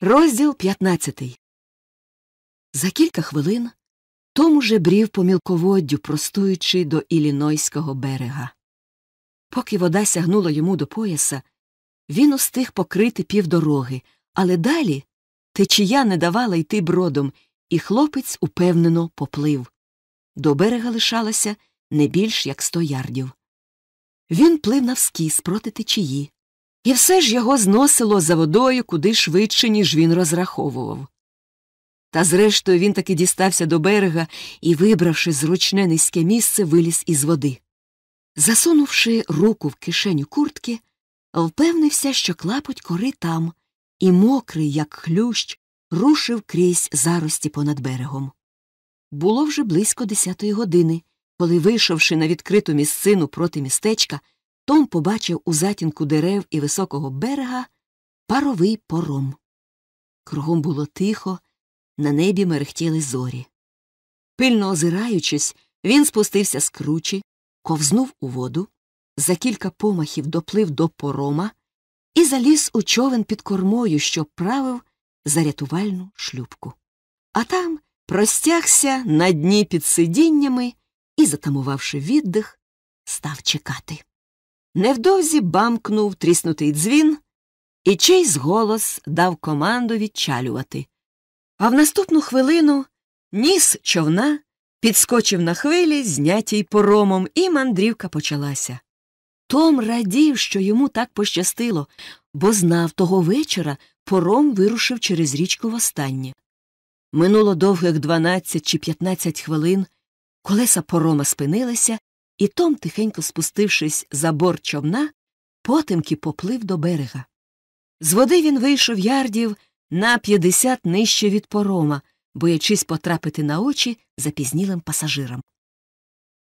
Розділ 15 За кілька хвилин Том уже брів по мілководдю, простуючи до Іллінойського берега. Поки вода сягнула йому до пояса, він устиг покрити півдороги, але далі течія не давала йти бродом, і хлопець упевнено поплив. До берега лишалося не більш як сто ярдів. Він плив навскіз проти течії, і все ж його зносило за водою куди швидше, ніж він розраховував. Та зрештою він таки дістався до берега і, вибравши зручне низьке місце, виліз із води. Засунувши руку в кишеню куртки, впевнився, що клапоть кори там, і мокрий, як хлющ, рушив крізь зарості понад берегом. Було вже близько десятої години, коли, вийшовши на відкриту місцину проти містечка, Том побачив у затінку дерев і високого берега паровий пором. Кругом було тихо, на небі мерехтіли зорі. Пильно озираючись, він спустився з кручі, ковзнув у воду, за кілька помахів доплив до порома і заліз у човен під кормою, що правив за рятувальну шлюбку. А там простягся на дні під сидіннями і, затамувавши віддих, став чекати. Невдовзі бамкнув тріснутий дзвін, і чийсь голос дав команду відчалювати. А в наступну хвилину ніс човна підскочив на хвилі, знятій поромом, і мандрівка почалася. Том радів, що йому так пощастило, бо знав того вечора пором вирушив через річку востаннє. Минуло довгих дванадцять чи п'ятнадцять хвилин, колеса порома спинилися, і Том, тихенько спустившись за борт човна, потемки поплив до берега. З води він вийшов ярдів на п'ятдесят нижче від порома, боячись потрапити на очі запізнілим пасажирам.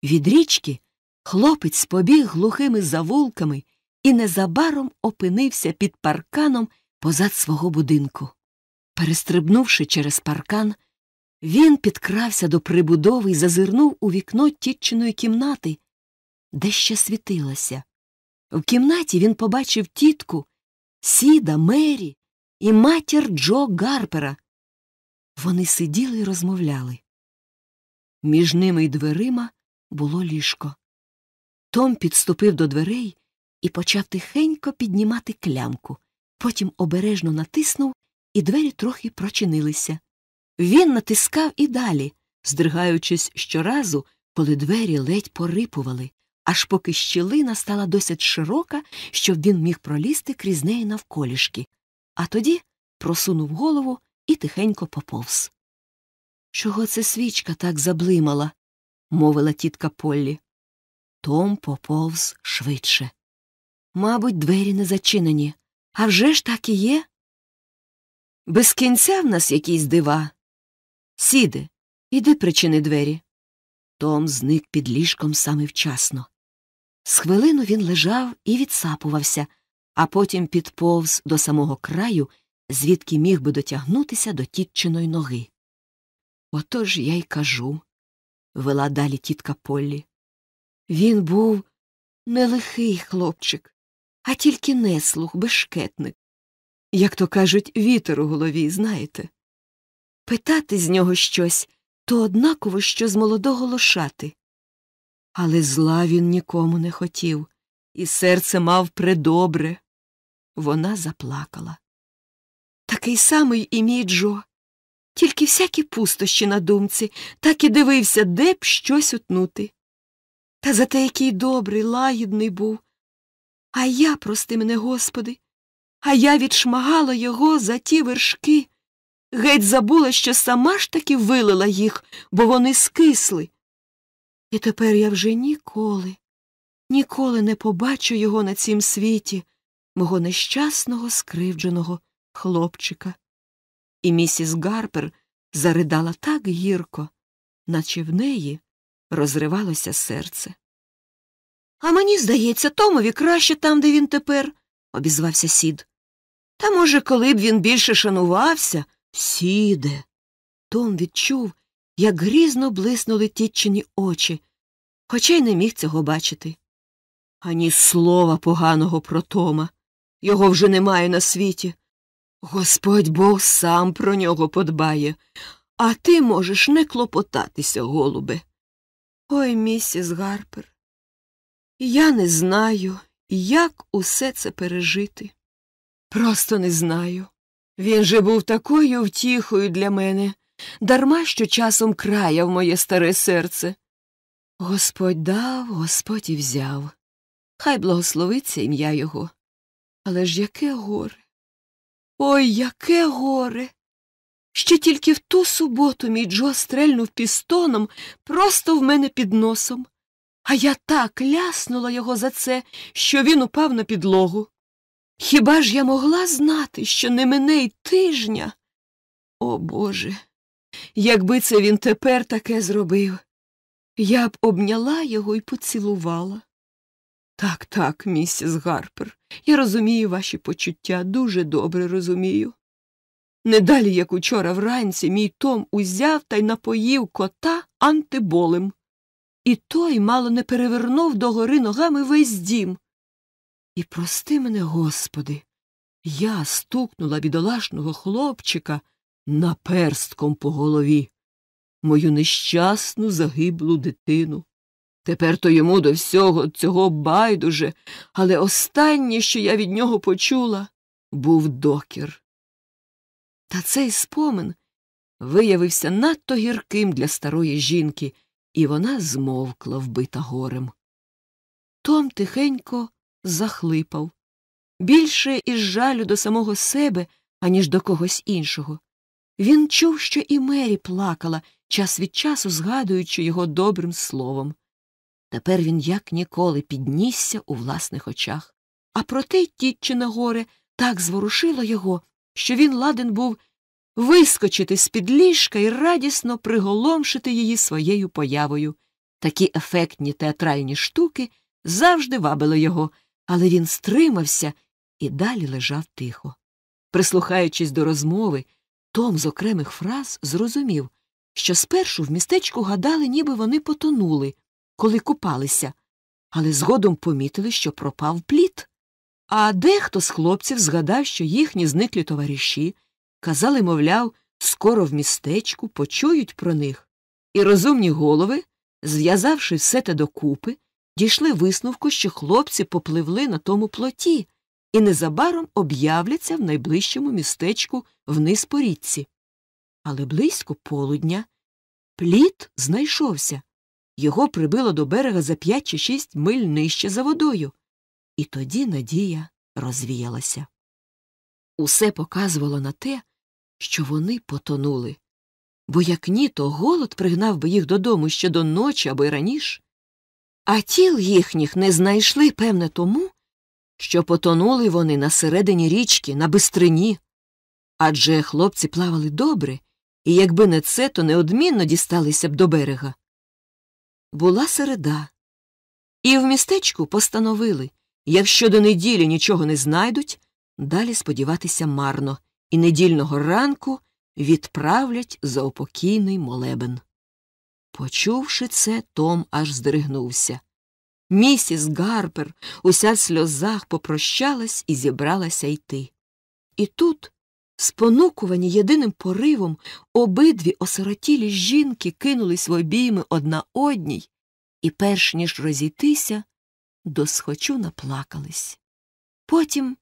Від річки хлопець побіг глухими завулками і незабаром опинився під парканом позад свого будинку. Перестрибнувши через паркан, він підкрався до прибудови і зазирнув у вікно тітчиної кімнати, де ще світилося. В кімнаті він побачив тітку, сіда, Мері і матір Джо Гарпера. Вони сиділи і розмовляли. Між ними й дверима було ліжко. Том підступив до дверей і почав тихенько піднімати клямку, потім обережно натиснув, і двері трохи прочинилися. Він натискав і далі, здригаючись щоразу, коли двері ледь порипували, аж поки щілина стала досить широка, щоб він міг пролізти крізь неї навколішки, а тоді просунув голову і тихенько поповз. Чого це свічка так заблимала? мовила тітка Поллі. Том поповз швидше. Мабуть, двері не зачинені. А вже ж так і є. Без кінця в нас якісь дива. Сіде, іди причини двері. Том зник під ліжком саме вчасно. З хвилину він лежав і відсапувався, а потім підповз до самого краю, звідки міг би дотягнутися до тітчиної ноги. Отож я й кажу, вела далі тітка Поллі. Він був не лихий хлопчик, а тільки неслух, бешкетник. Як то кажуть, вітер у голові, знаєте. Питати з нього щось то однаково, що з молодого лошати. Але зла він нікому не хотів, і серце мав предобре. Вона заплакала. Такий самий і мій Джо. Тільки всякі пустощі на думці, так і дивився, де б щось утнути. Та зате який добрий, лагідний був. А я, прости мене, Господи, а я відшмагала його за ті вершки. Геть забула, що сама ж таки вилила їх, бо вони скисли. І тепер я вже ніколи, ніколи не побачу його на цім світі, мого нещасного скривдженого хлопчика. І місіс Гарпер заридала так гірко, наче в неї розривалося серце. А мені здається, Томові краще там, де він тепер, обізвався сід. Та, може, коли б він більше шанувався, сіде. Том відчув, як грізно блиснули тітчині очі, хоча й не міг цього бачити. Ані слова поганого про Тома. Його вже немає на світі. Господь Бог сам про нього подбає, а ти можеш не клопотатися, голубе. Ой, місіс Гарпер, я не знаю, як усе це пережити. Просто не знаю. Він же був такою втіхою для мене, дарма що часом краяв моє старе серце. Господь дав, Господь і взяв. Хай благословиться ім'я його. Але ж яке горе. Ой, яке горе. Ще тільки в ту суботу мій Джо стрельнув пістоном просто в мене під носом, а я так ляснула його за це, що він упав на підлогу. Хіба ж я могла знати, що не мине й тижня? О Боже, якби це він тепер таке зробив, я б обняла його і поцілувала. Так, так, місіс Гарпер, я розумію ваші почуття, дуже добре розумію. Не далі, як учора вранці, мій Том узяв та й напоїв кота антиболем. І той мало не перевернув догори ногами весь дім. І прости мене, Господи, я стукнула бідолашного хлопчика наперстком по голові, мою нещасну загиблу дитину. Тепер то йому до всього цього байдуже, але останнє, що я від нього почула, був докір. Та цей спомин виявився надто гірким для старої жінки, і вона змовкла, вбита горем. Том тихенько захлипав більше із жалю до самого себе, аніж до когось іншого. Він чув, що і Мері плакала, час від часу згадуючи його добрим словом. Тепер він як ніколи піднісся у власних очах. А проте тітчине горе так зворушило його, що він ладен був вискочити з під ліжка і радісно приголомшити її своєю появою. Такі ефектні театральні штуки завжди вабили його, але він стримався і далі лежав тихо. Прислухаючись до розмови, Том з окремих фраз зрозумів, що спершу в містечку гадали, ніби вони потонули, коли купалися, але згодом помітили, що пропав плід. А дехто з хлопців згадав, що їхні зниклі товариші казали, мовляв, скоро в містечку почують про них, і розумні голови, зв'язавши все те докупи, дійшли висновку, що хлопці попливли на тому плоті і незабаром об'являться в найближчому містечку вниз по річці. Але близько полудня плід знайшовся. Його прибило до берега за п'ять чи шість миль нижче за водою. І тоді надія розвіялася. Усе показувало на те, що вони потонули, бо як ні, то голод пригнав би їх додому ще до ночі або й раніше. А тіл їхніх не знайшли, певне, тому, що потонули вони на середині річки, на бистрині. Адже хлопці плавали добре, і якби не це, то неодмінно дісталися б до берега. Була середа, і в містечку постановили якщо до неділі нічого не знайдуть, далі сподіватися марно, і недільного ранку відправлять за упокійний молебен. Почувши це, Том аж здригнувся. Місіс Гарпер уся в сльозах попрощалась і зібралася йти. І тут, спонукувані єдиним поривом, обидві осиротілі жінки кинулись в обійми одна одній і, перш ніж розійтися, досхочу наплакались. Потім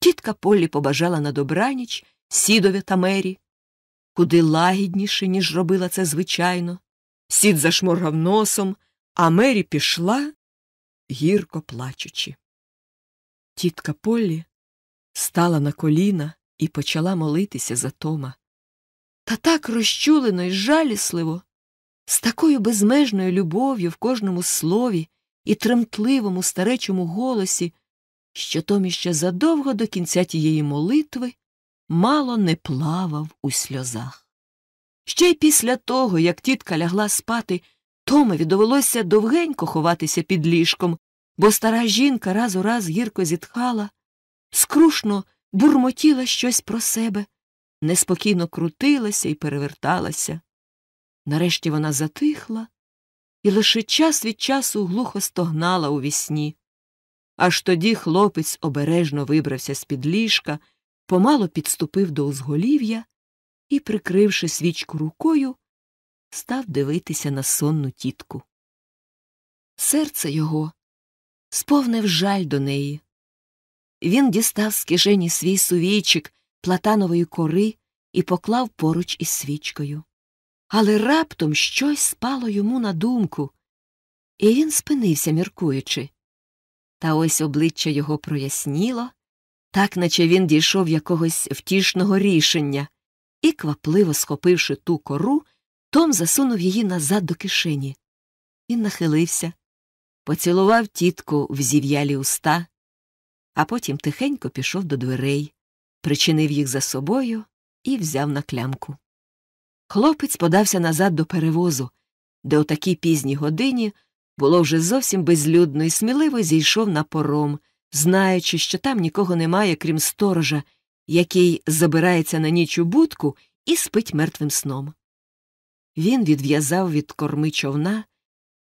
тітка Поллі побажала на добраніч сідові та мері, куди лагідніше, ніж робила це звичайно. Сід зашморгав носом, а Мері пішла, гірко плачучи. Тітка Поллі стала на коліна і почала молитися за Тома. Та так розчулено й жалісливо, з такою безмежною любов'ю в кожному слові і тремтливому старечому голосі, що Том іще задовго до кінця тієї молитви мало не плавав у сльозах. Ще й після того, як тітка лягла спати, Томові довелося довгенько ховатися під ліжком, бо стара жінка раз у раз гірко зітхала, скрушно бурмотіла щось про себе, неспокійно крутилася і переверталася. Нарешті вона затихла і лише час від часу глухо стогнала у вісні. Аж тоді хлопець обережно вибрався з під ліжка, помало підступив до узголів'я і, прикривши свічку рукою, став дивитися на сонну тітку. Серце його сповнив жаль до неї. Він дістав з кишені свій сувійчик платанової кори і поклав поруч із свічкою. Але раптом щось спало йому на думку, і він спинився, міркуючи. Та ось обличчя його проясніло, так наче він дійшов якогось втішного рішення, і, квапливо схопивши ту кору, Том засунув її назад до кишені. Він нахилився, поцілував тітку в зів'ялі уста, а потім тихенько пішов до дверей, причинив їх за собою і взяв на клямку. Хлопець подався назад до перевозу, де о такій пізній годині було вже зовсім безлюдно і сміливо зійшов на пором, знаючи, що там нікого немає, крім сторожа, який забирається на ніч у будку і спить мертвим сном. Він відв'язав від корми човна,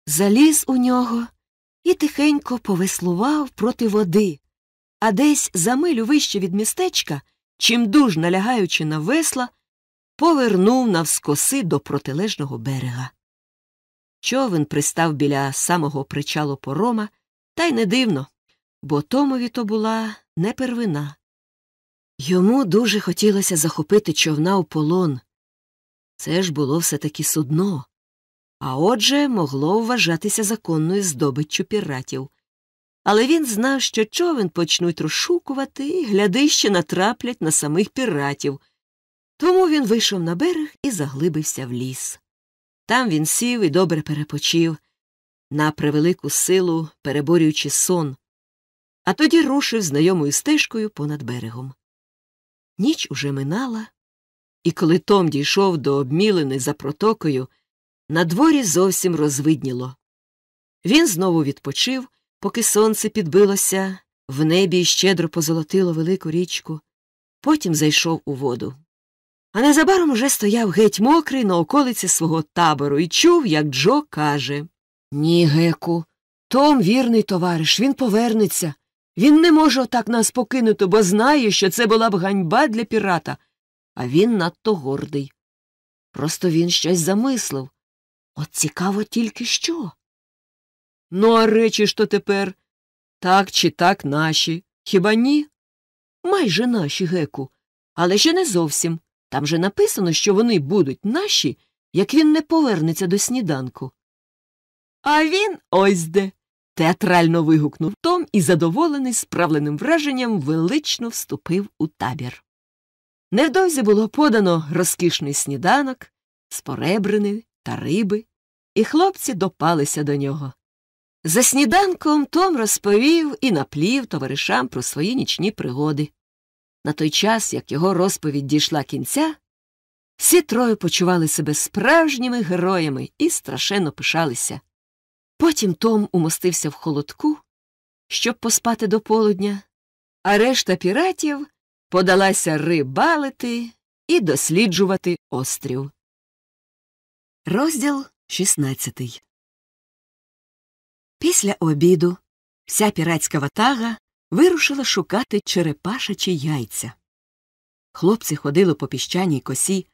заліз у нього і тихенько повеслував проти води, а десь за милю вище від містечка, чимдуж налягаючи на весла, повернув навскоси до протилежного берега. Човен пристав біля самого причалу порома, та й не дивно, бо Томові то була не первина. Йому дуже хотілося захопити човна у полон. Це ж було все таки судно, а отже, могло вважатися законною здобиччю піратів. Але він знав, що човен почнуть розшукувати і глядище натраплять на самих піратів. Тому він вийшов на берег і заглибився в ліс. Там він сів і добре перепочив, на превелику силу переборюючи сон, а тоді рушив знайомою стежкою понад берегом. Ніч уже минала, і коли Том дійшов до обмілини за протокою, на дворі зовсім розвидніло. Він знову відпочив, поки сонце підбилося, в небі щедро позолотило велику річку, потім зайшов у воду. А незабаром уже стояв геть мокрий на околиці свого табору і чув, як Джо каже Ні, Геку, Том вірний товариш, він повернеться. Він не може отак нас покинути, бо знає, що це була б ганьба для пірата, а він надто гордий. Просто він щось замислив. От цікаво тільки що. Ну, а речі то тепер так чи так наші. Хіба ні? Майже наші, Геку, але ще не зовсім. Там же написано, що вони будуть наші, як він не повернеться до сніданку. А він ось де. театрально вигукнув Том і, задоволений справленим враженням, велично вступив у табір. Невдовзі було подано розкішний сніданок з поребрини та риби, і хлопці допалися до нього. За сніданком Том розповів і наплів товаришам про свої нічні пригоди. На той час, як його розповідь дійшла кінця, всі троє почували себе справжніми героями і страшенно пишалися. Потім Том умостився в холодку, щоб поспати до полудня, а решта піратів подалася рибалити і досліджувати острів. Розділ 16 Після обіду вся піратська ватага вирушила шукати черепашачі яйця. Хлопці ходили по піщаній косі,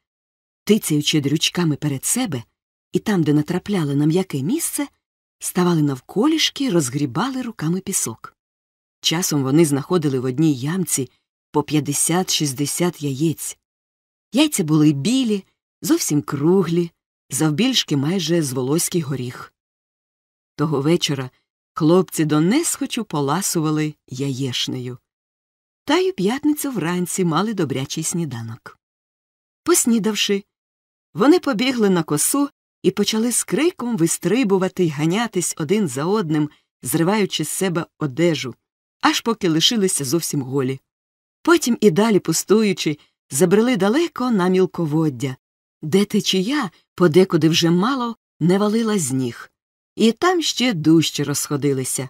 тицяючи дрючками перед себе, і там, де натрапляли на м'яке місце, ставали навколішки, розгрібали руками пісок. Часом вони знаходили в одній ямці по 50-60 яєць. Яйця були білі, зовсім круглі, завбільшки майже з волоський горіх. Того вечора хлопці до несхочу поласували яєшнею. Та й у п'ятницю вранці мали добрячий сніданок. Поснідавши, вони побігли на косу і почали з криком вистрибувати й ганятись один за одним, зриваючи з себе одежу, аж поки лишилися зовсім голі. Потім і далі пустуючи, забрели далеко на мілководдя, де течія подекуди вже мало не валила з ніг, і там ще дужче розходилися.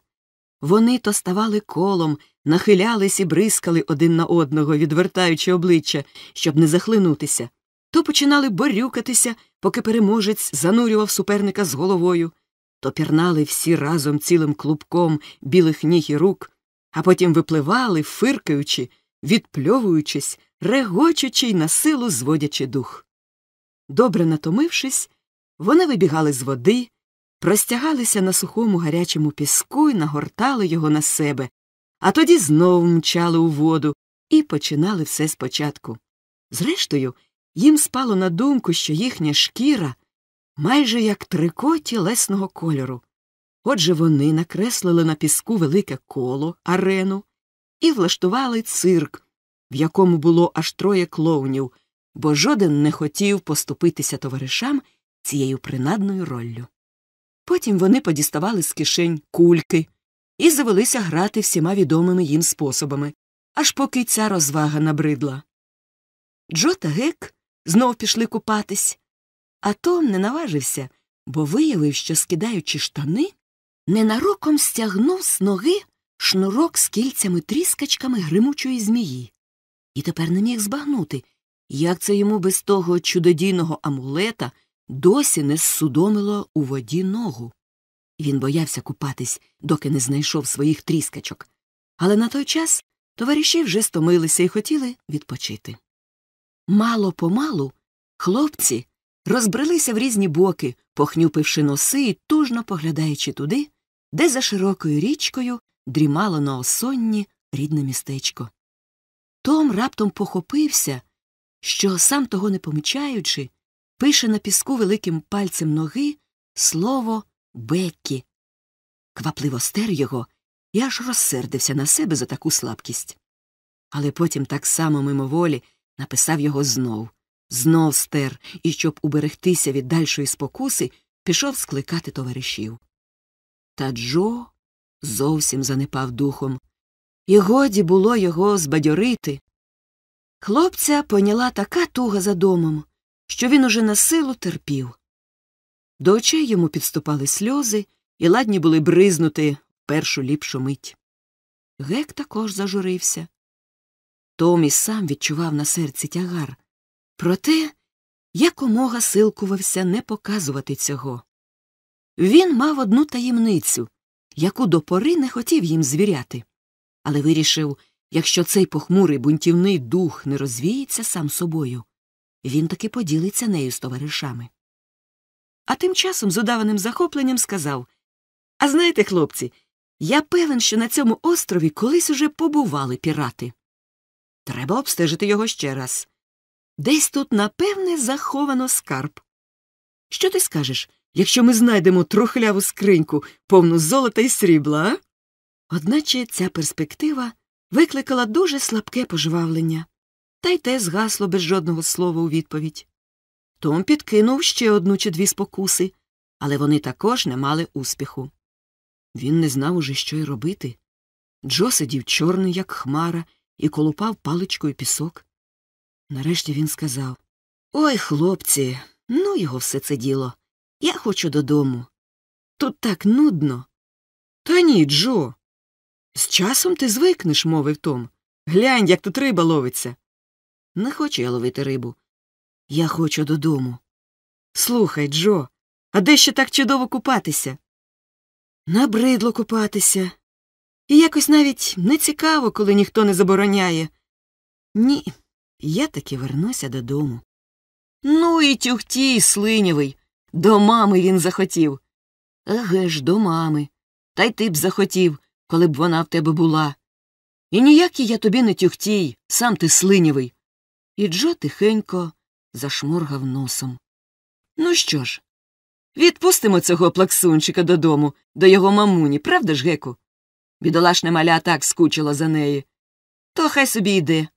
Вони то ставали колом, нахилялись і бризкали один на одного, відвертаючи обличчя, щоб не захлинутися, то починали борюкатися, поки переможець занурював суперника з головою, то пірнали всі разом цілим клубком білих ніг і рук, а потім випливали, фиркаючи, відпльовуючись, регочучи й на силу зводячи дух. Добре натомившись, вони вибігали з води, простягалися на сухому гарячому піску і нагортали його на себе, а тоді знову мчали у воду і починали все спочатку. Зрештою, їм спало на думку, що їхня шкіра майже як трико тілесного кольору. Отже вони накреслили на піску велике коло, арену і влаштували цирк, в якому було аж троє клоунів, бо жоден не хотів поступитися товаришам цією принадною роллю. Потім вони подіставали з кишень кульки і завелися грати всіма відомими їм способами, аж поки ця розвага набридла. Джо та Гек знов пішли купатись, а Том не наважився, бо виявив, що, скидаючи штани, ненароком стягнув з ноги шнурок з кільцями тріскачками гримучої змії, і тепер не міг збагнути, як це йому без того чудодійного амулета досі не зсудомило у воді ногу. Він боявся купатись, доки не знайшов своїх тріскачок, але на той час товариші вже стомилися і хотіли відпочити. Мало помалу хлопці розбрелися в різні боки, похнюпивши носи і тужно поглядаючи туди, де за широкою річкою дрімало на осонні рідне містечко. Том раптом похопився, що, сам того не помічаючи, пише на піску великим пальцем ноги слово Беккі. Квапливо стер його і аж розсердився на себе за таку слабкість. Але потім так само мимоволі написав його знов, знов стер і, щоб уберегтися від дальшої спокуси, пішов скликати товаришів. Та Джо зовсім занепав духом, і годі було його збадьорити. Хлопця поняла така туга за домом, що він уже на силу терпів. До очей йому підступали сльози і ладні були бризнути першу ліпшу мить. Гек також зажурився. Том і сам відчував на серці тягар, проте якомога силкувався не показувати цього. Він мав одну таємницю, яку до пори не хотів їм звіряти, але вирішив, якщо цей похмурий бунтівний дух не розвіється сам собою, він таки поділиться нею з товаришами. А тим часом з удаваним захопленням сказав А знаєте, хлопці, я певен, що на цьому острові колись уже побували пірати. Треба обстежити його ще раз. Десь тут, напевне, заховано скарб. Що ти скажеш, якщо ми знайдемо трухляву скриньку, повну золота і срібла, а? Одначе ця перспектива викликала дуже слабке пожвавлення, та й те згасло без жодного слова у відповідь. Том підкинув ще одну чи дві спокуси, але вони також не мали успіху. Він не знав уже, що й робити. Джо сидів чорний, як хмара, і колупав паличкою пісок. Нарешті він сказав Ой, хлопці, ну його все це діло. Я хочу додому. Тут так нудно. Та ні, Джо. З часом ти звикнеш, мовив Том. Глянь, як тут риба ловиться. Не хочу я ловити рибу. Я хочу додому. Слухай, Джо, а де ще так чудово купатися? Набридло купатися. І якось навіть не цікаво, коли ніхто не забороняє. Ні, я таки вернуся додому. Ну і тюхтій, слинявий. До мами він захотів. Еге ж, до мами. Та й ти б захотів, коли б вона в тебе була. І ніякий я тобі не тюхтій, сам ти слинявий. І Джо тихенько зашморгав носом. Ну що ж, відпустимо цього плаксунчика додому, до його мамуні, правда ж, Геку? Бідолашне маля так скучила за неї. То хай собі йде.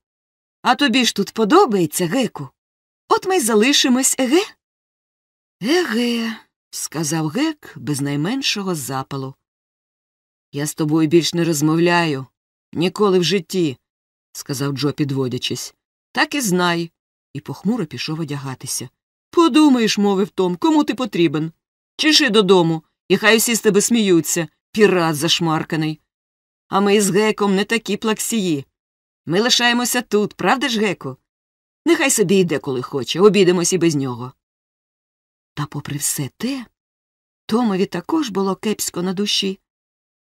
А тобі ж тут подобається, Геку? От ми й залишимось, еге? Еге, сказав гек без найменшого запалу. Я з тобою більш не розмовляю. Ніколи в житті, сказав Джо, підводячись. Так і знай. І похмуро пішов одягатися. Подумаєш, мовив Том, кому ти потрібен. Чиши додому, і хай усі з тебе сміються, пірат зашмарканий. А ми з геком не такі плаксії. Ми лишаємося тут, правда ж, геку? Нехай собі йде, коли хоче, обійдемось і без нього. Та, попри все те, Томові також було кепсько на душі,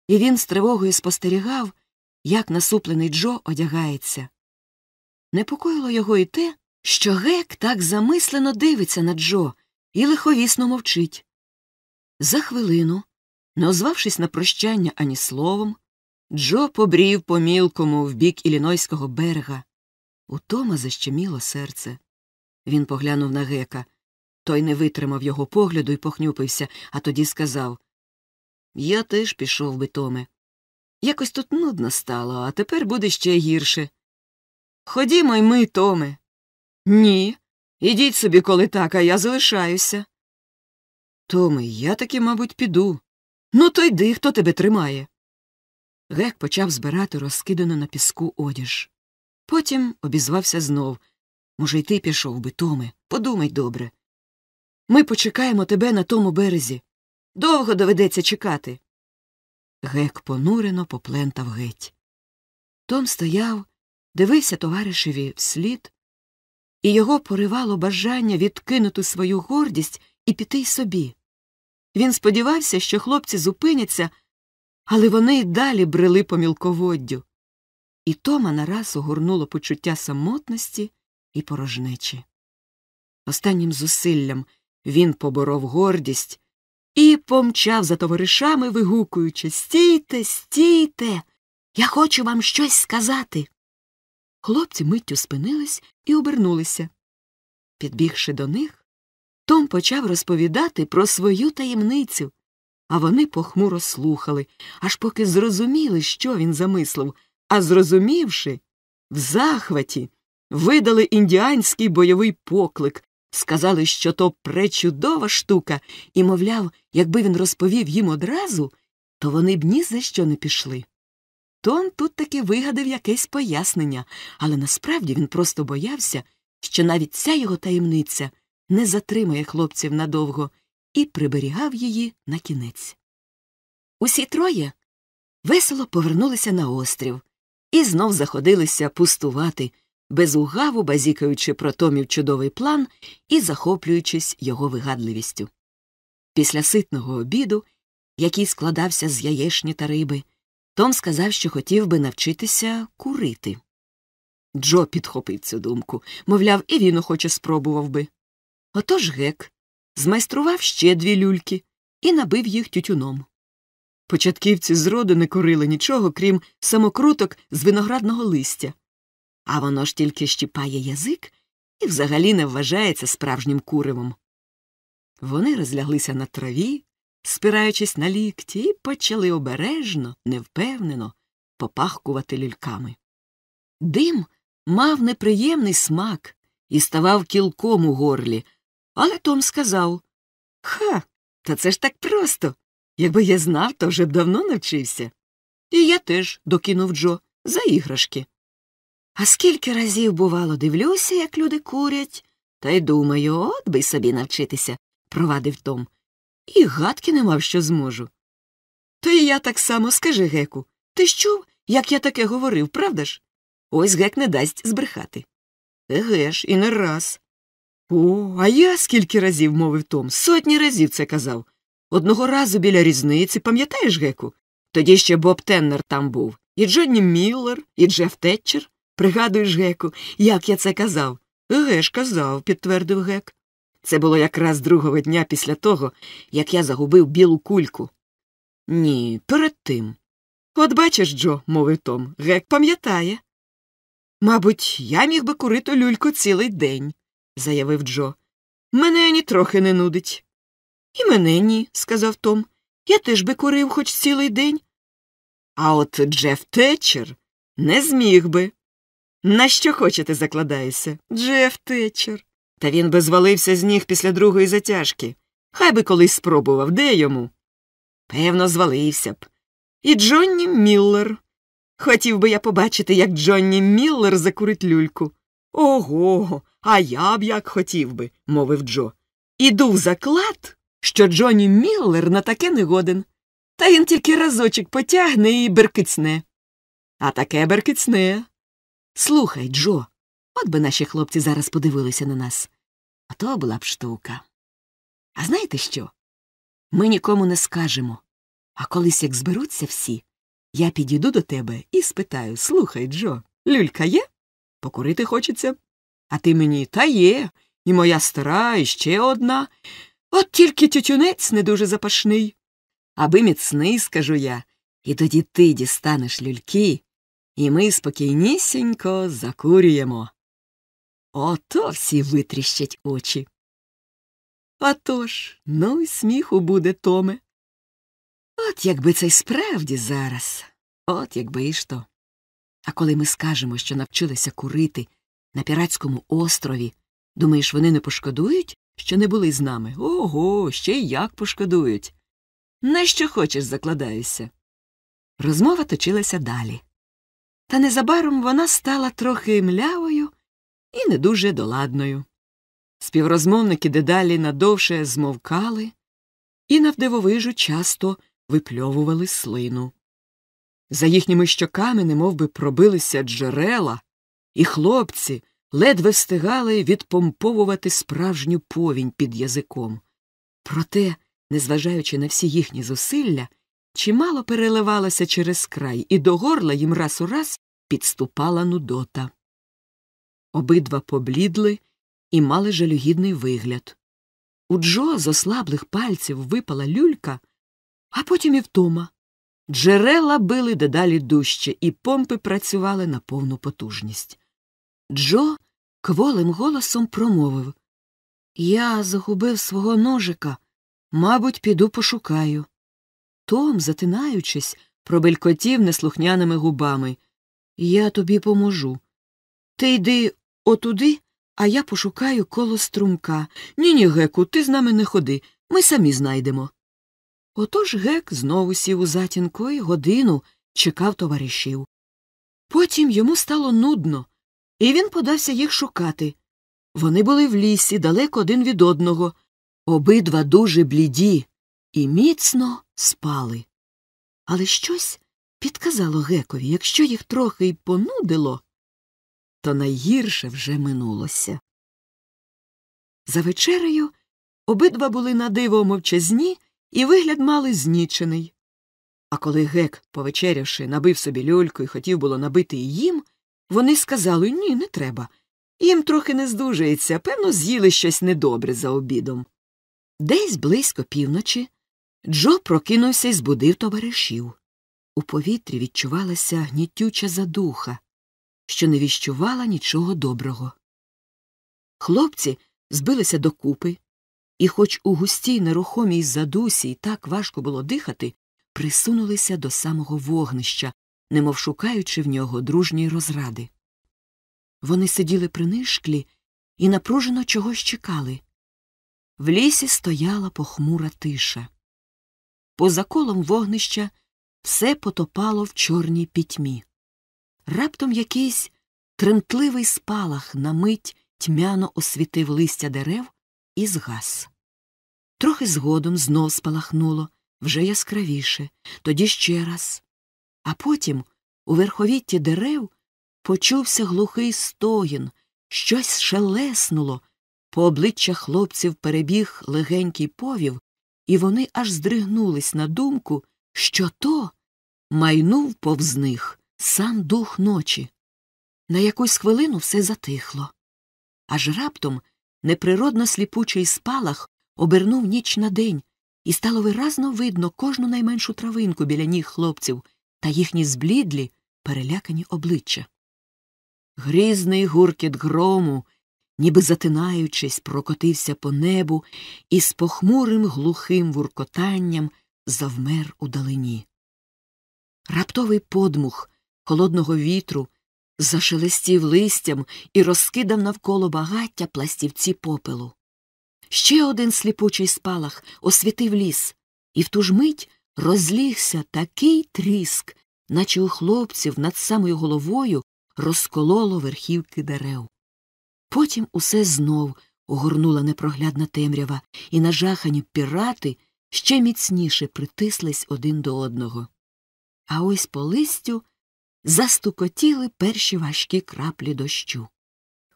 і він з тривогою спостерігав, як насуплений Джо одягається. Непокоїло його і те, що гек так замислено дивиться на Джо і лиховісно мовчить. За хвилину, не озвавшись на прощання ані словом, Джо побрів по мілкому в бік Іллінойського берега. У Тома защеміло серце. Він поглянув на гека. Той не витримав його погляду і похнюпився, а тоді сказав Я теж пішов би, Томе. Якось тут нудно стало, а тепер буде ще гірше. Ходімо й ми, Томе. Ні. Ідіть собі, коли так, а я залишаюся. Томе, я таки, мабуть, піду. Ну, то йди, хто тебе тримає. Гек почав збирати розкидану на піску одіж. Потім обізвався знов. Може, й ти пішов би, Томе, подумай добре. Ми почекаємо тебе на тому березі. Довго доведеться чекати. Гек понурено поплентав геть. Том стояв, дивився товаришеві вслід, і його поривало бажання відкинути свою гордість і піти й собі. Він сподівався, що хлопці зупиняться, але вони й далі брели по мілководдю. І Тома нараз огорнуло почуття самотності і порожнечі. Останнім зусиллям він поборов гордість і помчав за товаришами, вигукуючи Стійте, стійте, я хочу вам щось сказати. Хлопці миттю спинились і обернулися. Підбігши до них, Том почав розповідати про свою таємницю, а вони похмуро слухали, аж поки зрозуміли, що він замислив, а зрозумівши, в захваті видали індіанський бойовий поклик, сказали, що то пречудова штука, і, мовляв, якби він розповів їм одразу, то вони б ні за що не пішли. Том тут таки вигадав якесь пояснення, але насправді він просто боявся, що навіть ця його таємниця не затримає хлопців надовго і приберігав її на кінець. Усі троє весело повернулися на острів і знов заходилися пустувати, безугаву базікаючи про Томів чудовий план і захоплюючись його вигадливістю. Після ситного обіду, який складався з яєшні та риби, Том сказав, що хотів би навчитися курити. Джо підхопив цю думку, мовляв, і він охоче спробував би. Отож гек змайстрував ще дві люльки і набив їх тютюном. Початківці зроду не курили нічого, крім самокруток з виноградного листя, а воно ж тільки щіпає язик і взагалі не вважається справжнім куривом. Вони розляглися на траві, спираючись на лікті, і почали обережно, невпевнено попахкувати люльками. Дим мав неприємний смак і ставав кілком у горлі, але Том сказав Ха, та це ж так просто. Якби я знав, то вже б давно навчився. І я теж, докинув Джо, за іграшки. А скільки разів, бувало, дивлюся, як люди курять, та й думаю, от би собі навчитися, провадив Том. І гадки не мав, що зможу. То і я так само скажи, Геку. Ти ж чув, як я таке говорив, правда ж? Ось гек не дасть збрехати. Еге ж, і не раз. О, а я скільки разів, мовив Том, сотні разів це казав. Одного разу біля різниці, пам'ятаєш, Геку? Тоді ще Боб Теннер там був, і Джонні Міллер, і Джеф Тетчер. Пригадуєш, Геку, як я це казав? Еге ж казав, підтвердив Гек. Це було якраз другого дня після того, як я загубив білу кульку. Ні, перед тим. От бачиш, Джо, мовив Том, Гек пам'ятає. Мабуть, я міг би курити люльку цілий день, заявив Джо. Мене нітрохи не нудить. І мене ні, сказав Том. Я теж би курив хоч цілий день. А от Джеф Тетчер не зміг би. На що хочете закладаюся? Джеф Тетчер. Та він би звалився з ніг після другої затяжки. Хай би колись спробував, де йому? Певно, звалився б. І Джонні Міллер. Хотів би я побачити, як Джонні Міллер закурить люльку. Ого, а я б як хотів би, мовив Джо. Іду в заклад, що Джонні Міллер на таке не годен. Та він тільки разочок потягне і беркицне. А таке беркицне. Слухай, Джо, от би наші хлопці зараз подивилися на нас. А то була б штука. А знаєте що? Ми нікому не скажемо. А колись як зберуться всі, я підійду до тебе і спитаю Слухай, Джо, люлька є? Покурити хочеться. А ти мені та є, і моя стара, і ще одна. От тільки тютюнець не дуже запашний. Аби міцний, скажу я, і тоді ти дістанеш люльки, і ми спокійнісінько закурюємо. Ото всі витріщать очі. А тож, ну й сміху буде, Томе. От якби це й справді зараз, от якби і що. А коли ми скажемо, що навчилися курити на піратському острові, думаєш, вони не пошкодують, що не були з нами? Ого, ще й як пошкодують. На що хочеш, закладаюся. Розмова точилася далі. Та незабаром вона стала трохи млявою і не дуже доладною. Співрозмовники дедалі надовше змовкали і навдивовижу часто випльовували слину. За їхніми щоками немов би пробилися джерела, і хлопці ледве встигали відпомповувати справжню повінь під язиком. Проте, незважаючи на всі їхні зусилля, чимало переливалося через край, і до горла їм раз у раз підступала нудота. Обидва поблідли і мали жалюгідний вигляд. У Джо з ослаблих пальців випала люлька, а потім і втома. Джерела били дедалі дужче, і помпи працювали на повну потужність. Джо кволим голосом промовив Я загубив свого ножика, мабуть, піду пошукаю. Том, затинаючись, пробелькотів неслухняними губами. Я тобі поможу. Ти йди отуди, а я пошукаю коло струмка. Ні, ні, Геку, ти з нами не ходи. Ми самі знайдемо. Отож гек знову сів у затінку і годину чекав товаришів. Потім йому стало нудно, і він подався їх шукати. Вони були в лісі, далеко один від одного, обидва дуже бліді і міцно спали. Але щось підказало гекові, якщо їх трохи й понудило, то найгірше вже минулося. За вечерею обидва були на диво мовчазні і вигляд мали знічений. А коли гек, повечерявши, набив собі люльку і хотів було набити і їм, вони сказали ні, не треба. Їм трохи не здужається, певно, з'їли щось недобре за обідом. Десь близько півночі Джо прокинувся і збудив товаришів. У повітрі відчувалася гнітюча задуха, що не віщувала нічого доброго. Хлопці збилися докупи, і, хоч у густій нерухомій задусі й так важко було дихати, присунулися до самого вогнища, немов шукаючи в нього дружньої розради. Вони сиділи принишклі і напружено чогось чекали. В лісі стояла похмура тиша. Поза колом вогнища все потопало в чорній пітьмі. Раптом якийсь тремтливий спалах на мить тьмяно освітив листя дерев і згас. Трохи згодом знов спалахнуло, вже яскравіше, тоді ще раз. А потім у верховітті дерев почувся глухий стогін, щось шелеснуло, по обличчях хлопців перебіг легенький повів, і вони аж здригнулись на думку, що то майнув повз них сам дух ночі. На якусь хвилину все затихло. Аж раптом неприродно сліпучий спалах обернув ніч на день, і стало виразно видно кожну найменшу травинку біля ніг хлопців та їхні зблідлі, перелякані обличчя. Грізний гуркіт грому, ніби затинаючись, прокотився по небу і з похмурим глухим вуркотанням завмер у далині. Раптовий подмух холодного вітру зашелестів листям і розкидав навколо багаття пластівці попелу. Ще один сліпучий спалах освітив ліс, і в ту ж мить розлігся такий тріск, наче у хлопців над самою головою розкололо верхівки дерев. Потім усе знов огорнула непроглядна темрява, і нажахані пірати ще міцніше притислись один до одного. А ось по листю застукотіли перші важкі краплі дощу.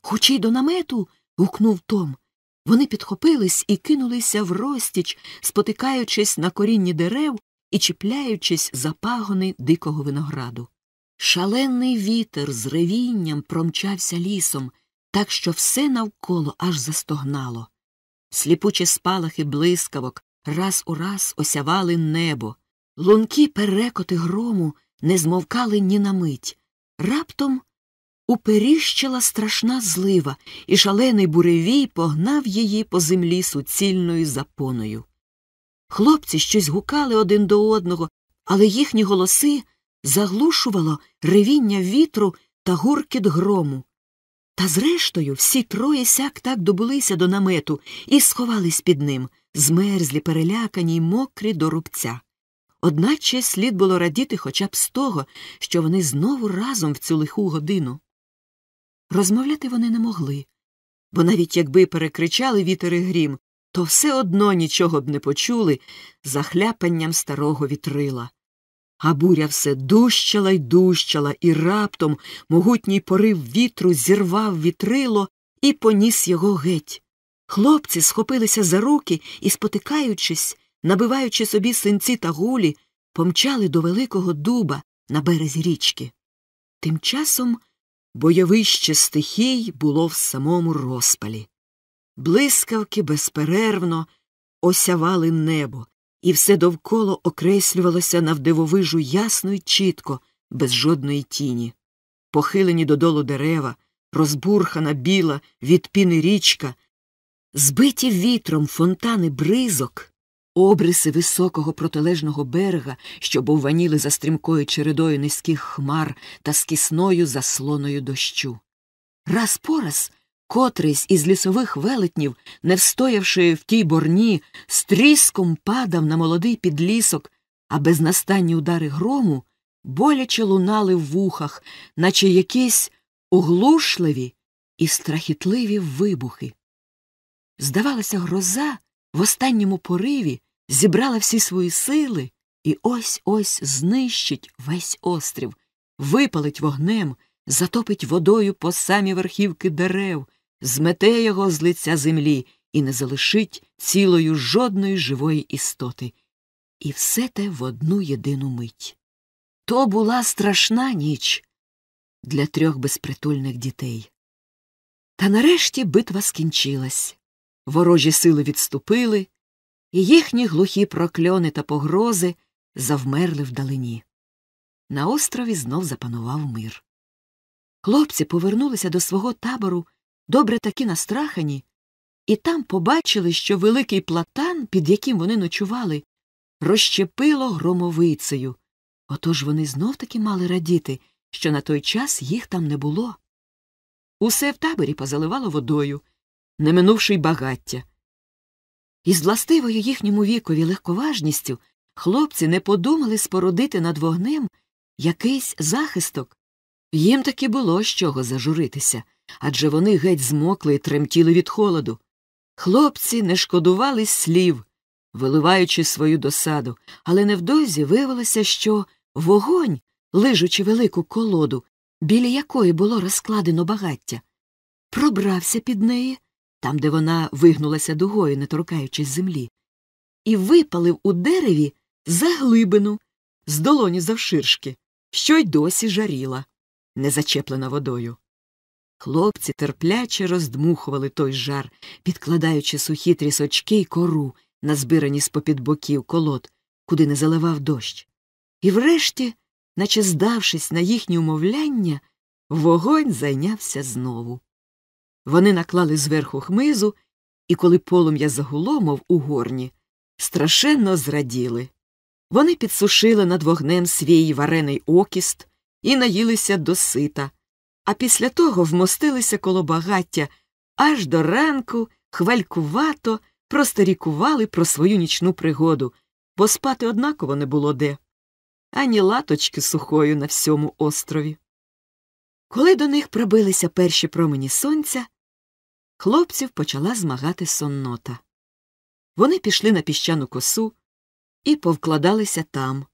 Хочі до намету. гукнув Том. Вони підхопились і кинулися в розтіч, спотикаючись на корінні дерев і чіпляючись за пагони дикого винограду. Шалений вітер з ревінням промчався лісом, так що все навколо аж застогнало. Сліпучі спалахи блискавок раз у раз осявали небо. Лункі перекоти грому не змовкали ні на мить. Раптом уперіщила страшна злива, і шалений буревій погнав її по землі суцільною запоною. Хлопці щось гукали один до одного, але їхні голоси заглушувало ревіння вітру та гуркіт грому. Та зрештою всі троє сяк так добулися до намету і сховались під ним, змерзлі, перелякані й мокрі до рубця. Одначе слід було радіти хоча б з того, що вони знову разом в цю лиху годину. Розмовляти вони не могли, бо навіть якби перекричали вітер і грім, то все одно нічого б не почули за хляпанням старого вітрила. А буря все дужчала й дужчала, і раптом могутній порив вітру зірвав вітрило і поніс його геть. Хлопці схопилися за руки і, спотикаючись, набиваючи собі синці та гулі, помчали до великого дуба на березі річки. Тим часом бойовище стихій було в самому розпалі. Блискавки безперервно осявали небо, і все довкола окреслювалося навдивовижу ясно й чітко, без жодної тіні. Похилені додолу дерева, розбурхана біла від піни річка, збиті вітром фонтани бризок, обриси високого протилежного берега, що бовваніли за стрімкою чередою низьких хмар та скісною заслоною дощу. Раз по раз котрийсь із лісових велетнів, не встоявши в тій борні, з тріском падав на молодий підлісок, а безнастанні удари грому боляче лунали в вухах, наче якісь оглушливі і страхітливі вибухи. Здавалося, гроза в останньому пориві зібрала всі свої сили і ось ось знищить весь острів, випалить вогнем, затопить водою по самі верхівки дерев, змете його з лиця землі і не залишить цілою жодної живої істоти. І все те в одну єдину мить. То була страшна ніч для трьох безпритульних дітей. Та нарешті битва скінчилась. Ворожі сили відступили, і їхні глухі прокльони та погрози завмерли вдалині. На острові знов запанував мир. Хлопці повернулися до свого табору добре таки настрахані, і там побачили, що великий платан, під яким вони ночували, розщепило громовицею. Отож вони знов таки мали радіти, що на той час їх там не було. Усе в таборі позаливало водою, не минувши й багаття. І з властивою їхньому вікові легковажністю хлопці не подумали спорудити над вогнем якийсь захисток. Їм таки було з чого зажуритися, адже вони геть змокли і тремтіли від холоду. Хлопці не шкодували слів, виливаючи свою досаду, але невдовзі виявилося, що вогонь, лижучи велику колоду, біля якої було розкладено багаття, пробрався під неї, там, де вона вигнулася дугою, не торкаючись землі, і випалив у дереві заглибину з долоні завширшки, що й досі жаріла, не зачеплена водою. Хлопці терпляче роздмухували той жар, підкладаючи сухі трісочки й кору, назбирані з попід боків колод, куди не заливав дощ. І врешті, наче здавшись на їхні умовляння, вогонь зайнявся знову. Вони наклали зверху хмизу, і коли полум'я загуло, мов у горні, страшенно зраділи. Вони підсушили над вогнем свій варений окіст і наїлися до сита а після того вмостилися коло багаття аж до ранку хвалькувато просторікували про свою нічну пригоду, бо спати однаково не було де, ані латочки сухою на всьому острові. Коли до них пробилися перші промені сонця, хлопців почала змагати соннота. Вони пішли на піщану косу і повкладалися там,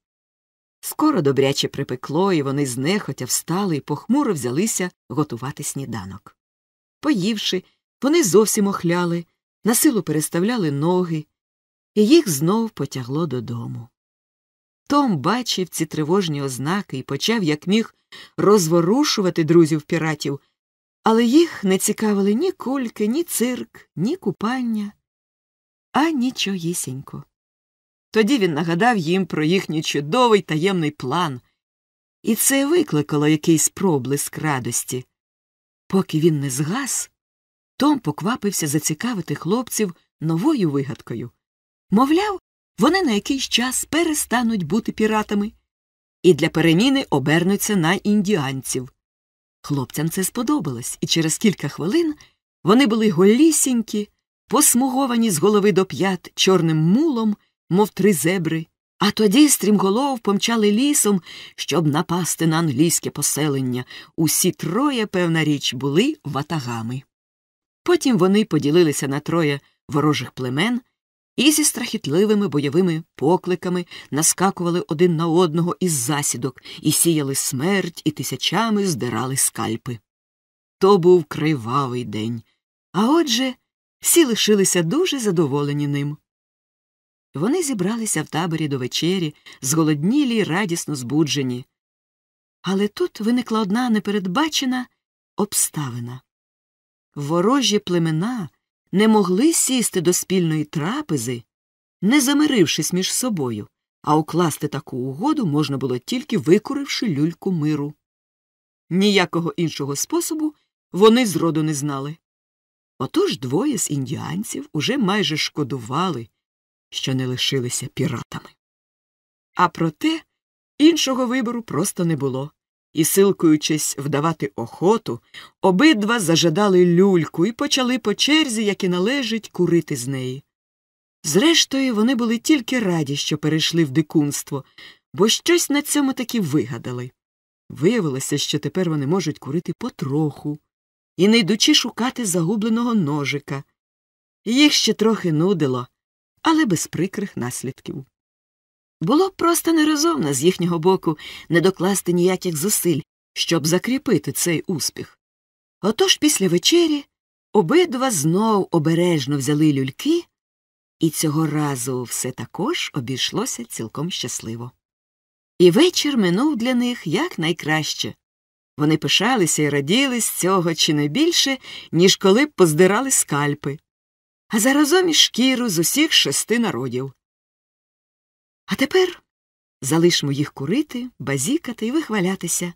Скоро добряче припекло, і вони знехотя встали і похмуро взялися готувати сніданок. Поївши, вони зовсім охляли, насилу переставляли ноги, і їх знов потягло додому. Том бачив ці тривожні ознаки і почав, як міг, розворушувати друзів піратів, але їх не цікавили ні кульки, ні цирк, ні купання, а нічогісінько. Тоді він нагадав їм про їхній чудовий таємний план, і це викликало якийсь проблиск радості. Поки він не згас, Том поквапився зацікавити хлопців новою вигадкою. Мовляв, вони на якийсь час перестануть бути піратами і для переміни обернуться на індіанців. Хлопцям це сподобалось, і через кілька хвилин вони були голісінькі, посмуговані з голови до п'ят чорним мулом, мов три зебри, а тоді стрімголов помчали лісом, щоб напасти на англійське поселення. Усі троє, певна річ, були ватагами. Потім вони поділилися на троє ворожих племен і зі страхітливими бойовими покликами наскакували один на одного із засідок і сіяли смерть і тисячами здирали скальпи. То був кривавий день, а отже, всі лишилися дуже задоволені ним. Вони зібралися в таборі до вечері, зголоднілі й радісно збуджені. Але тут виникла одна непередбачена обставина. Ворожі племена не могли сісти до спільної трапези, не замирившись між собою, а укласти таку угоду можна було тільки викуривши люльку миру. Ніякого іншого способу вони зроду не знали. Отож двоє з індіанців уже майже шкодували, що не лишилися піратами. А проте іншого вибору просто не було і, силкуючись вдавати охоту, обидва зажадали люльку і почали по черзі, як і належить, курити з неї. Зрештою, вони були тільки раді, що перейшли в дикунство, бо щось на цьому таки вигадали. Виявилося, що тепер вони можуть курити потроху і, не йдучи шукати загубленого ножика. Їх ще трохи нудило, але без прикрих наслідків. Було б просто нерозумно з їхнього боку не докласти ніяких зусиль, щоб закріпити цей успіх. Отож після вечері обидва знов обережно взяли люльки, і цього разу все також обійшлося цілком щасливо. І вечір минув для них якнайкраще. Вони пишалися і раділи з цього чи не більше, ніж коли б поздирали скальпи, а заразом і шкіру з усіх шести народів. А тепер залишмо їх курити, базікати і вихвалятися,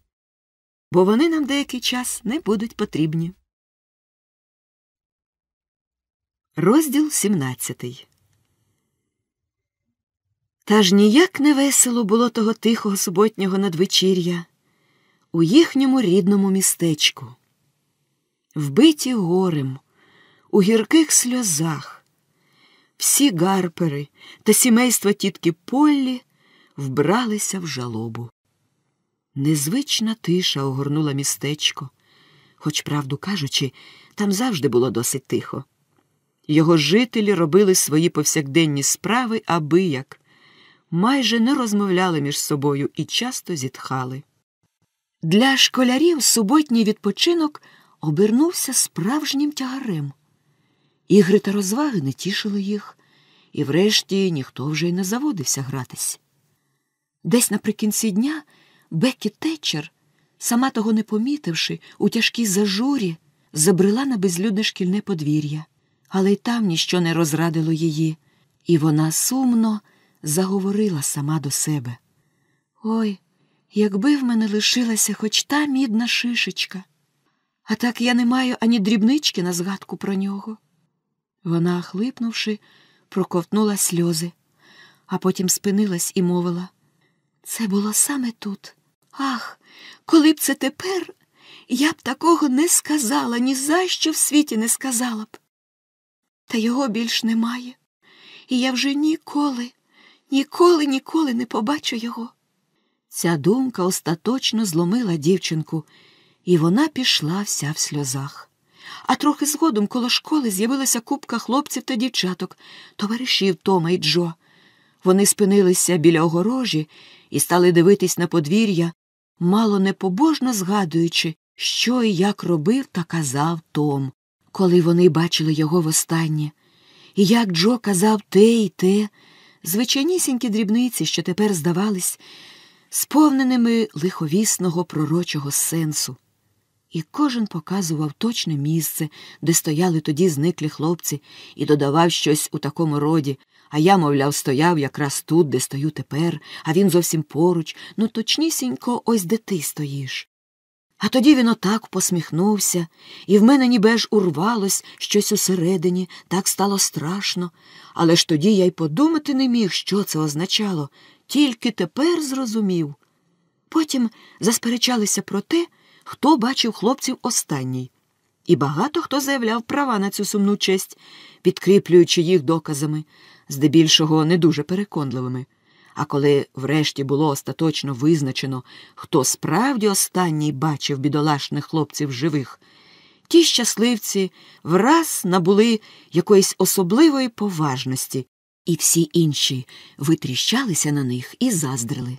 бо вони нам деякий час не будуть потрібні. Розділ 17 Та ж ніяк не весело було того тихого суботнього надвечір'я у їхньому рідному містечку. Вбиті горем, у гірких сльозах всі гарпери та сімейства тітки Поллі вбралися в жалобу. Незвична тиша огорнула містечко, хоч, правду кажучи, там завжди було досить тихо. Його жителі робили свої повсякденні справи аби як, майже не розмовляли між собою і часто зітхали. Для школярів суботній відпочинок обернувся справжнім тягарем. Ігри та розваги не тішили їх, і врешті ніхто вже й не заводився гратись. Десь наприкінці дня Бекі Тетчер, сама того не помітивши, у тяжкій зажурі, забрела на безлюдне шкільне подвір'я, але й там ніщо не розрадило її, і вона сумно заговорила сама до себе. Ой, якби в мене лишилася хоч та мідна шишечка, а так я не маю ані дрібнички на згадку про нього. Вона, хлипнувши, проковтнула сльози, а потім спинилась і мовила Це було саме тут. Ах, коли б це тепер, я б такого не сказала, ні за що в світі не сказала б. Та його більш немає, і я вже ніколи, ніколи, ніколи не побачу його. Ця думка остаточно зломила дівчинку, і вона пішла вся в сльозах. А трохи згодом коло школи з'явилася купка хлопців та дівчаток, товаришів Тома і Джо. Вони спинилися біля огорожі і стали дивитись на подвір'я, мало непобожно згадуючи, що і як робив та казав Том, коли вони бачили його востаннє, і як Джо казав те і те, звичайнісінькі дрібниці, що тепер здавались сповненими лиховісного пророчого сенсу. І кожен показував точне місце, де стояли тоді зниклі хлопці, і додавав щось у такому роді, а я, мовляв, стояв якраз тут, де стою тепер, а він зовсім поруч, ну точнісінько, ось де ти стоїш. А тоді він отак посміхнувся, і в мене ніби аж урвалось щось усередині, так стало страшно. Але ж тоді я й подумати не міг, що це означало, тільки тепер зрозумів. Потім засперечалися про те, хто бачив хлопців останній. І багато хто заявляв права на цю сумну честь, підкріплюючи їх доказами, здебільшого не дуже переконливими. А коли врешті було остаточно визначено, хто справді останній бачив бідолашних хлопців живих, ті щасливці враз набули якоїсь особливої поважності, і всі інші витріщалися на них і заздрили.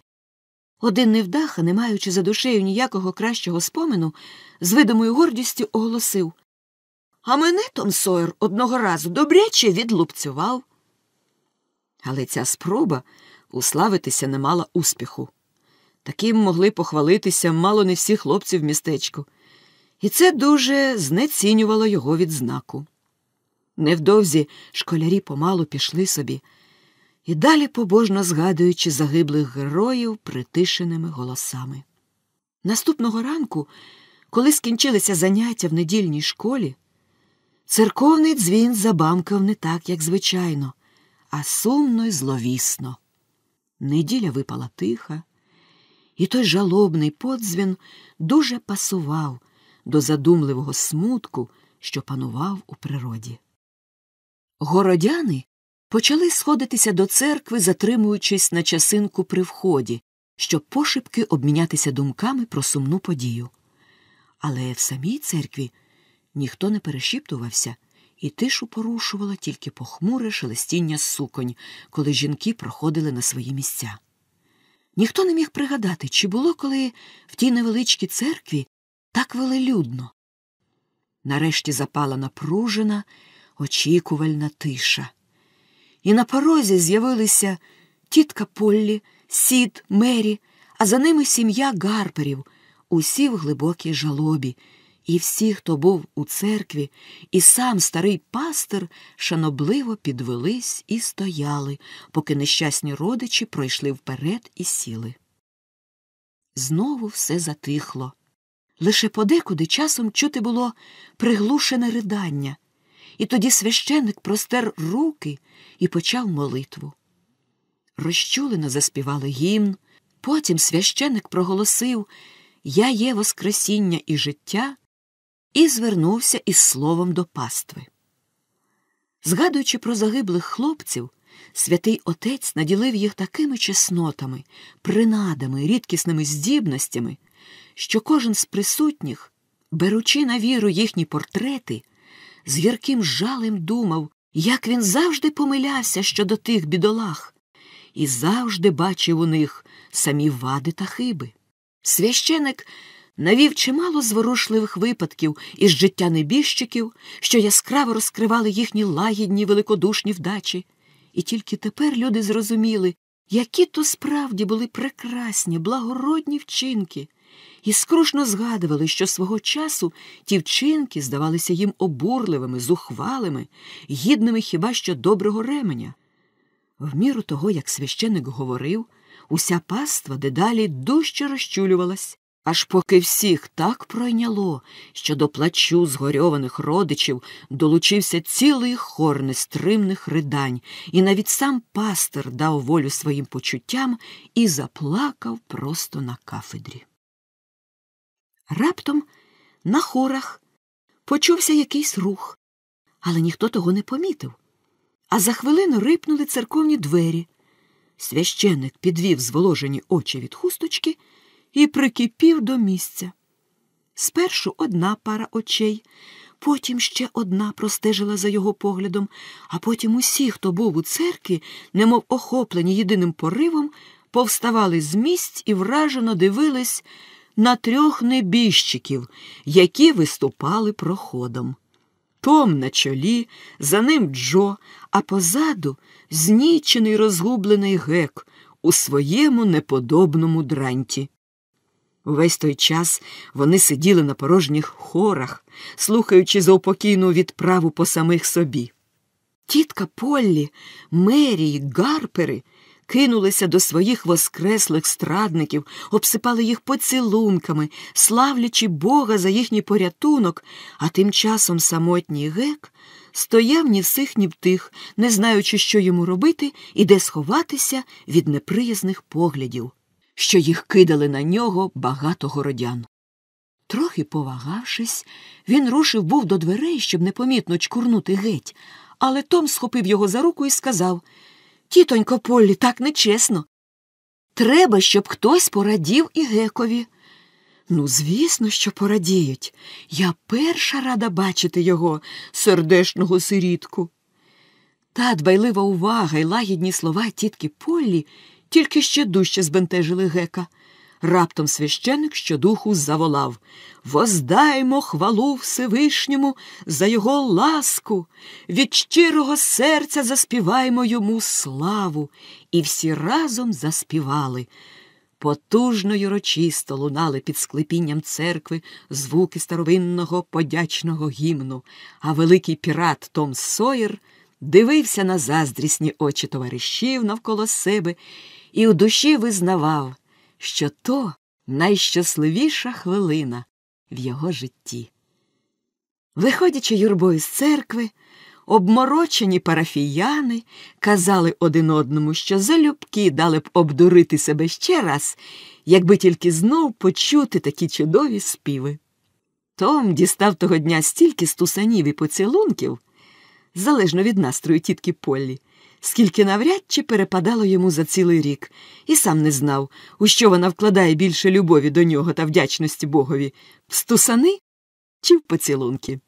Один невдаха, не маючи за душею ніякого кращого спомену, з видимою гордістю оголосив А мене Том Сойер одного разу добряче відлупцював. Але ця спроба уславитися не мала успіху. Таким могли похвалитися мало не всі хлопці в містечку, і це дуже знецінювало його відзнаку. Невдовзі школярі помалу пішли собі і далі побожно згадуючи загиблих героїв притишеними голосами. Наступного ранку, коли скінчилися заняття в недільній школі, церковний дзвін забамкав не так, як звичайно, а сумно й зловісно. Неділя випала тиха, і той жалобний подзвін дуже пасував до задумливого смутку, що панував у природі. Городяни почали сходитися до церкви, затримуючись на часинку при вході, щоб пошепки обмінятися думками про сумну подію. Але в самій церкві ніхто не перешіптувався, і тишу порушувало тільки похмуре шелестіння суконь, коли жінки проходили на свої місця. Ніхто не міг пригадати, чи було коли в тій невеличкій церкві так велелюдно. Нарешті запала напружена, очікувальна тиша. І на порозі з'явилися тітка Поллі, сід, Мері, а за ними сім'я Гарперів, усі в глибокій жалобі, і всі, хто був у церкві, і сам старий пастир шанобливо підвелись і стояли, поки нещасні родичі пройшли вперед і сіли. Знову все затихло. Лише подекуди часом чути було приглушене ридання, і тоді священник простер руки і почав молитву. Розчулено заспівали гімн, потім священник проголосив Я є Воскресіння і життя і звернувся із словом до пастви. Згадуючи про загиблих хлопців, святий отець наділив їх такими чеснотами, принадами, рідкісними здібностями, що кожен з присутніх, беручи на віру їхні портрети, з гірким жалем думав, як він завжди помилявся щодо тих бідолах, і завжди бачив у них самі вади та хиби. Священик навів чимало зворушливих випадків із життя небіжчиків, що яскраво розкривали їхні лагідні великодушні вдачі. І тільки тепер люди зрозуміли, які то справді були прекрасні, благородні вчинки, і скрушно згадували, що свого часу ті вчинки здавалися їм обурливими, зухвалими, гідними хіба що доброго ременя. В міру того, як священик говорив, уся паства дедалі дужче розчулювалась, аж поки всіх так пройняло, що до плачу згорьованих родичів долучився цілий хор нестримних ридань, і навіть сам пастир дав волю своїм почуттям і заплакав просто на кафедрі. Раптом на хорах почувся якийсь рух, але ніхто того не помітив. А за хвилину рипнули церковні двері. Священник підвів зволожені очі від хусточки і прикипів до місця. Спершу одна пара очей, потім ще одна простежила за його поглядом, а потім усі, хто був у церкві, немов охоплені єдиним поривом, повставали з місць і вражено дивились на трьох небіжчиків, які виступали проходом. Том на чолі, за ним Джо, а позаду знічений розгублений гек у своєму неподобному дранті. Увесь той час вони сиділи на порожніх хорах, слухаючи заупокійну відправу по самих собі. Тітка Поллі, Мері й Гарпери кинулися до своїх воскреслих страдників, обсипали їх поцілунками, славлячи Бога за їхній порятунок, а тим часом самотній гек стояв ні в сих, ні в тих, не знаючи, що йому робити і де сховатися від неприязних поглядів, що їх кидали на нього багато городян. Трохи повагавшись, він рушив був до дверей, щоб непомітно чкурнути геть, але Том схопив його за руку і сказав Тітонько Поллі, так нечесно. Треба, щоб хтось порадів і гекові. Ну, звісно, що порадіють. Я перша рада бачити його, сердешного сирітку. Та дбайлива увага й лагідні слова тітки Поллі тільки ще дужче збентежили гека. Раптом священик щодуху заволав Воздаймо хвалу Всевишньому за його ласку, від щирого серця заспіваймо йому славу. І всі разом заспівали. Потужно й урочисто лунали під склепінням церкви звуки старовинного подячного гімну, а великий пірат Том Сойер дивився на заздрісні очі товаришів навколо себе і у душі визнавав що то найщасливіша хвилина в його житті. Виходячи юрбою з церкви, обморочені парафіяни казали один одному, що залюбки дали б обдурити себе ще раз, якби тільки знов почути такі чудові співи. Том дістав того дня стільки стусанів і поцілунків, залежно від настрою тітки Поллі, скільки навряд чи перепадало йому за цілий рік, і сам не знав, у що вона вкладає більше любові до нього та вдячності Богові в стусани чи в поцілунки.